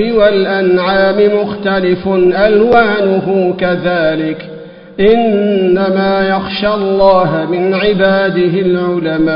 والأنعام مختلف ألوانه كذلك إنما يخشى الله من عباده العلماء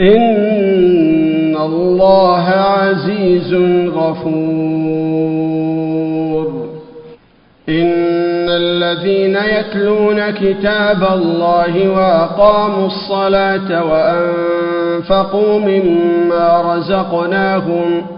إن الله عزيز غفور. إن الذين يتلون كتاب الله وأقاموا الصلاة وأنفقوا مما رزقناهم